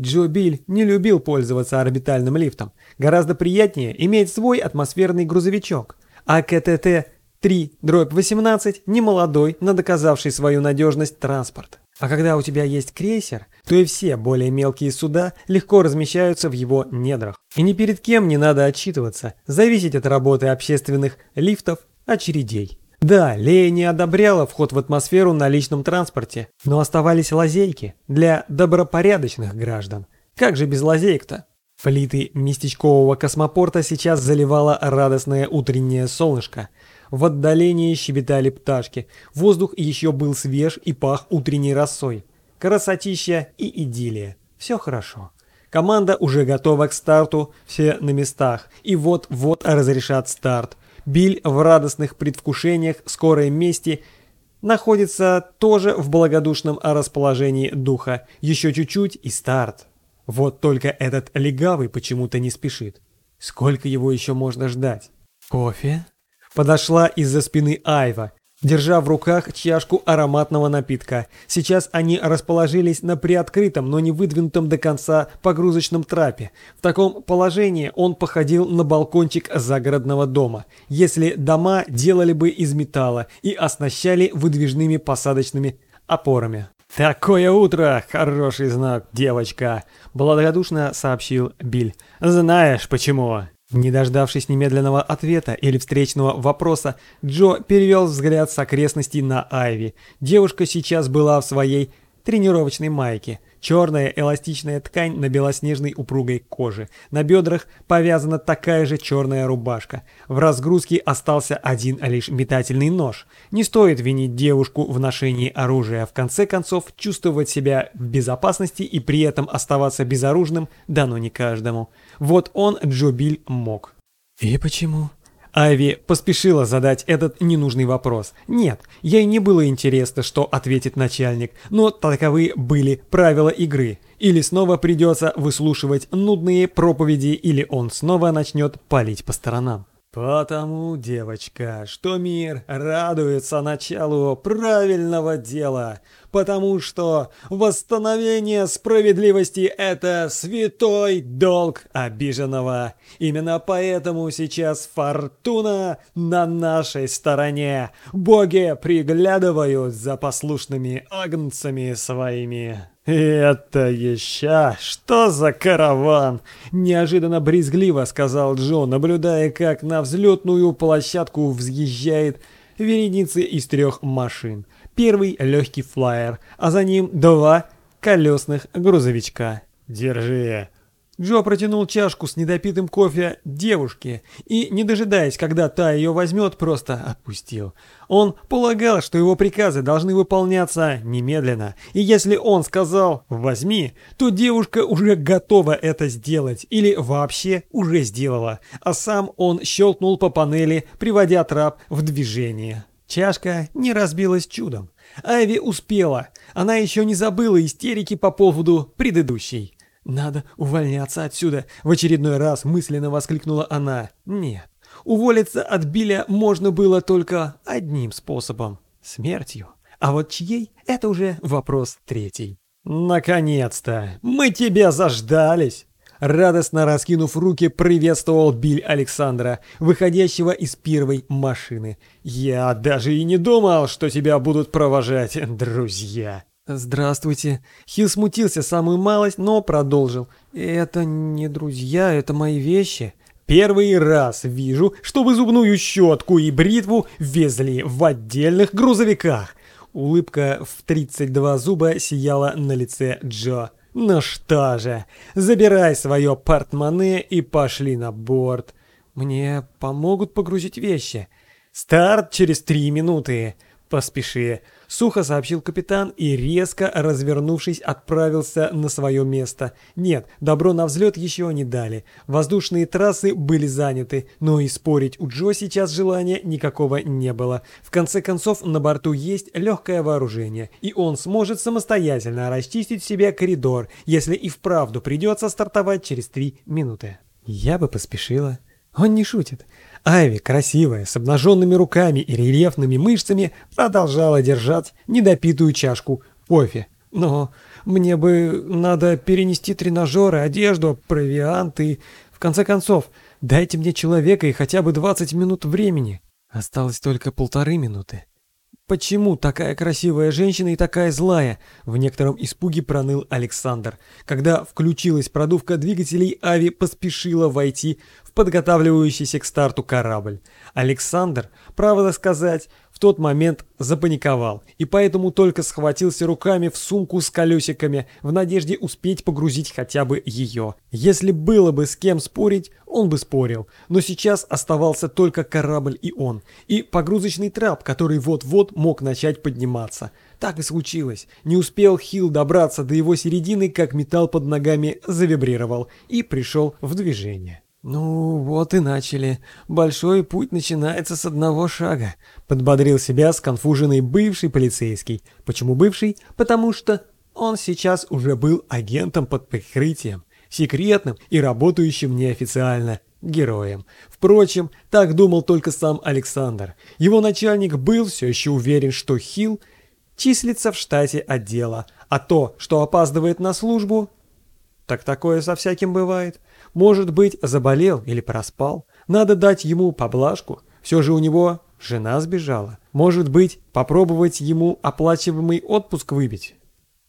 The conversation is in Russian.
Джо Биль не любил пользоваться орбитальным лифтом. Гораздо приятнее иметь свой атмосферный грузовичок. А КТТ-3-18 немолодой, но доказавший свою надежность транспорт. А когда у тебя есть крейсер, то и все более мелкие суда легко размещаются в его недрах. И ни перед кем не надо отчитываться, зависеть от работы общественных лифтов, очередей. Да, Лея не одобряла вход в атмосферу на личном транспорте, но оставались лазейки для добропорядочных граждан. Как же без лазеек-то? Флиты местечкового космопорта сейчас заливало радостное утреннее солнышко. В отдалении щебетали пташки, воздух еще был свеж и пах утренней росой. Красотища и идиллия. Все хорошо. Команда уже готова к старту, все на местах. И вот-вот разрешат старт. Биль в радостных предвкушениях скорой мести находится тоже в благодушном расположении духа. Еще чуть-чуть и старт. Вот только этот легавый почему-то не спешит. Сколько его еще можно ждать? Кофе? Подошла из-за спины Айва, держа в руках чашку ароматного напитка. Сейчас они расположились на приоткрытом, но не выдвинутом до конца погрузочном трапе. В таком положении он походил на балкончик загородного дома, если дома делали бы из металла и оснащали выдвижными посадочными опорами. «Такое утро! Хороший знак, девочка!» – благодушно сообщил Биль. «Знаешь почему?» Не дождавшись немедленного ответа или встречного вопроса, Джо перевел взгляд с окрестностей на Айви. Девушка сейчас была в своей тренировочной майке. Черная эластичная ткань на белоснежной упругой коже. На бедрах повязана такая же черная рубашка. В разгрузке остался один лишь метательный нож. Не стоит винить девушку в ношении оружия. В конце концов, чувствовать себя в безопасности и при этом оставаться безоружным дано не каждому. Вот он, Джо Биль, мог. «И почему?» Айви поспешила задать этот ненужный вопрос. Нет, ей не было интересно, что ответит начальник, но таковы были правила игры. Или снова придется выслушивать нудные проповеди, или он снова начнет палить по сторонам. «Потому, девочка, что мир радуется началу правильного дела, потому что восстановление справедливости – это святой долг обиженного. Именно поэтому сейчас фортуна на нашей стороне. Боги приглядывают за послушными агнцами своими». «Это еще что за караван?» – неожиданно брезгливо сказал Джо, наблюдая, как на взлетную площадку взъезжает вереница из трех машин. Первый – легкий флайер, а за ним два колесных грузовичка. «Держи!» Джо протянул чашку с недопитым кофе девушке и, не дожидаясь, когда та ее возьмет, просто отпустил. Он полагал, что его приказы должны выполняться немедленно, и если он сказал «возьми», то девушка уже готова это сделать или вообще уже сделала, а сам он щелкнул по панели, приводя трап в движение. Чашка не разбилась чудом. Айви успела, она еще не забыла истерики по поводу предыдущей. «Надо увольняться отсюда!» — в очередной раз мысленно воскликнула она. «Нет, уволиться от Биля можно было только одним способом — смертью. А вот чьей — это уже вопрос третий». «Наконец-то! Мы тебя заждались!» Радостно раскинув руки, приветствовал Биль Александра, выходящего из первой машины. «Я даже и не думал, что тебя будут провожать друзья!» «Здравствуйте». Хилл смутился самую малость, но продолжил. «Это не друзья, это мои вещи». «Первый раз вижу, чтобы зубную щетку и бритву везли в отдельных грузовиках». Улыбка в 32 зуба сияла на лице Джо. «Ну что же, забирай свое портмоне и пошли на борт. Мне помогут погрузить вещи. Старт через три минуты. Поспеши». Сухо сообщил капитан и, резко развернувшись, отправился на свое место. Нет, добро на взлет еще не дали. Воздушные трассы были заняты, но и спорить у Джо сейчас желания никакого не было. В конце концов, на борту есть легкое вооружение, и он сможет самостоятельно расчистить себе коридор, если и вправду придется стартовать через три минуты. Я бы поспешила. Он не шутит. Айви, красивая, с обнаженными руками и рельефными мышцами, продолжала держать недопитую чашку кофе Но мне бы надо перенести тренажеры, одежду, провиант и... В конце концов, дайте мне человека и хотя бы 20 минут времени. Осталось только полторы минуты. «Почему такая красивая женщина и такая злая?» В некотором испуге проныл Александр. Когда включилась продувка двигателей, Ави поспешила войти в подготавливающийся к старту корабль. Александр, правда сказать, в тот момент запаниковал и поэтому только схватился руками в сумку с колесиками в надежде успеть погрузить хотя бы ее. Если было бы с кем спорить, он бы спорил, но сейчас оставался только корабль и он, и погрузочный трап, который вот-вот мог начать подниматься. Так и случилось. Не успел Хилл добраться до его середины, как металл под ногами завибрировал и пришел в движение. «Ну, вот и начали. Большой путь начинается с одного шага», — подбодрил себя сконфуженный бывший полицейский. Почему бывший? Потому что он сейчас уже был агентом под прикрытием, секретным и работающим неофициально героем. Впрочем, так думал только сам Александр. Его начальник был все еще уверен, что Хилл числится в штате отдела, а то, что опаздывает на службу, так такое со всяким бывает. Может быть, заболел или проспал. Надо дать ему поблажку. Все же у него жена сбежала. Может быть, попробовать ему оплачиваемый отпуск выбить.